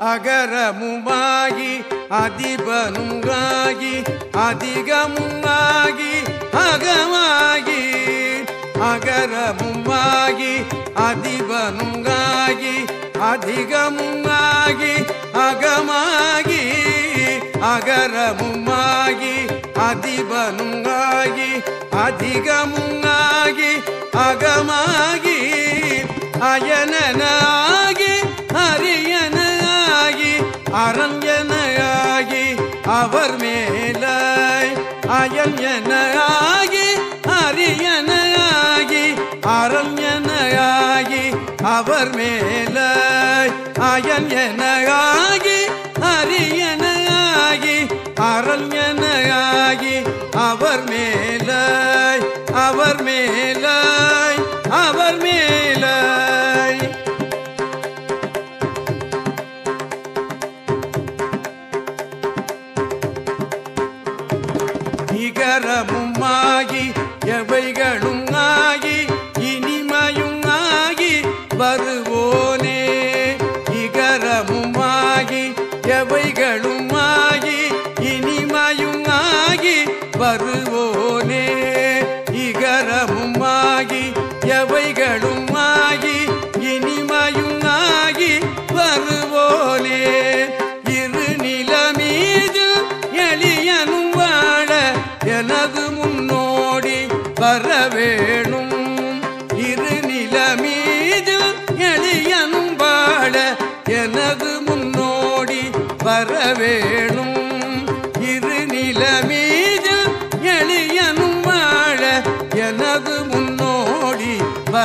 அகரமுமாகி அதிபனுங்காகி அதிகமுமாகி அகமாகி. அகரமுமாகி அதிபனுங்காகி அதிகமுமாகி அகமாகி. அகரமுமாகி அதிபனுங்காகி அதிகமுங்காகி அரியனாகி அரஞ்சனாகி அவர் மேலாய் அயன்யனாகி அரியனாகி அரண்யனாகி அவர் மேலாய் அயன்யனாகி அரியனாகி அரண்யனாகி அவர் மேல். இகரமும் ஆகி எவைகளும் ஆகி இனிமையும் ஆகி வருவோனே. இகரமும் ஆகி எவைகளும் ஆகி இனிமையும் ஆகி வருவோனே.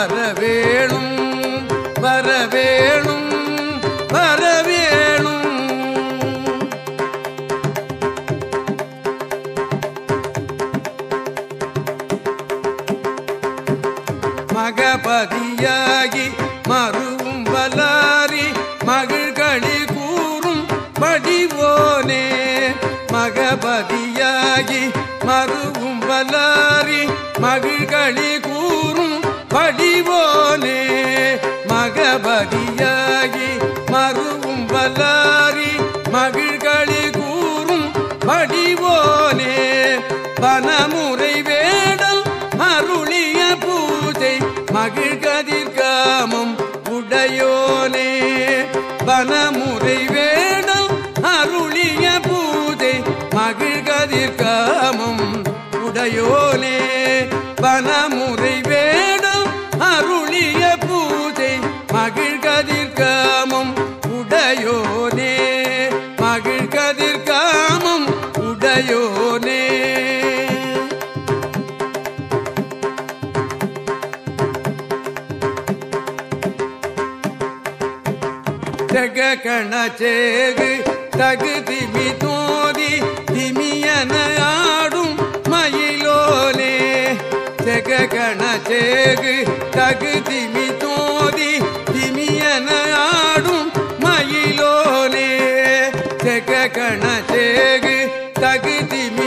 வரவேணும் வரவேணும் வரவேணும். மகபதியாகி மறுவும் வலாரி மகிழ்களி கூறும் படிவோனே மகபதியாகி மறுவும் வலாரி மகிழ்களி கூறும் படிவோனே மகபதியாகி மறுவும் வல்லாரி மகிழ்களி கூறும் படிவோனே. பனமுறை வேடல் மருளிய பூஜை மகிழ்கதிர் காமம் உடையோனே. பனமுறை வேடல் அருளிய பூஜை மகிழ்கதிர் காமம் உடையோனே. பனம் ஜக கணச்சேகு தகு திமி தோதி திமியன ஆடும் மயிலோனே ஜக கணச்சேகு தகு திமி தோதி திமியன ஆடும் மயிலோனே ஜக கணச்சேகு தகு திமி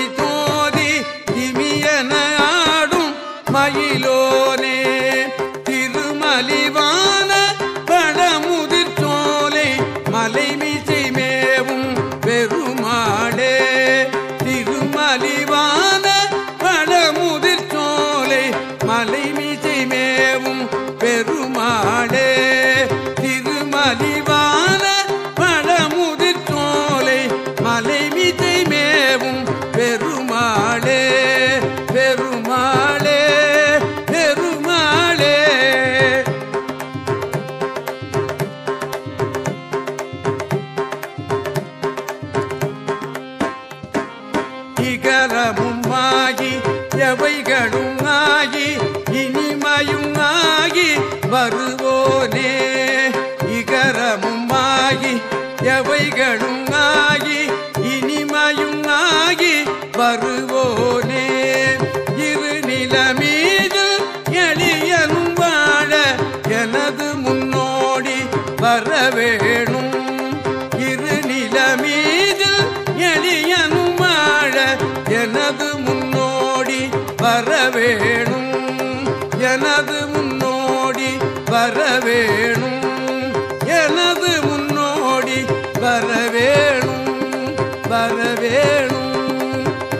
சோலை மலை மீசை மேவும் பெருமாளே. ஆகி வருவோனே. இரு நிலமீது எளியனும் வாழ எனது முன்னோடி வர வேணும் இரு நிலமீது எளியனும் வாழ எனது முன்னோடி வர வேணும் எனது முன்னோடி வர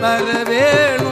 வரவேணும்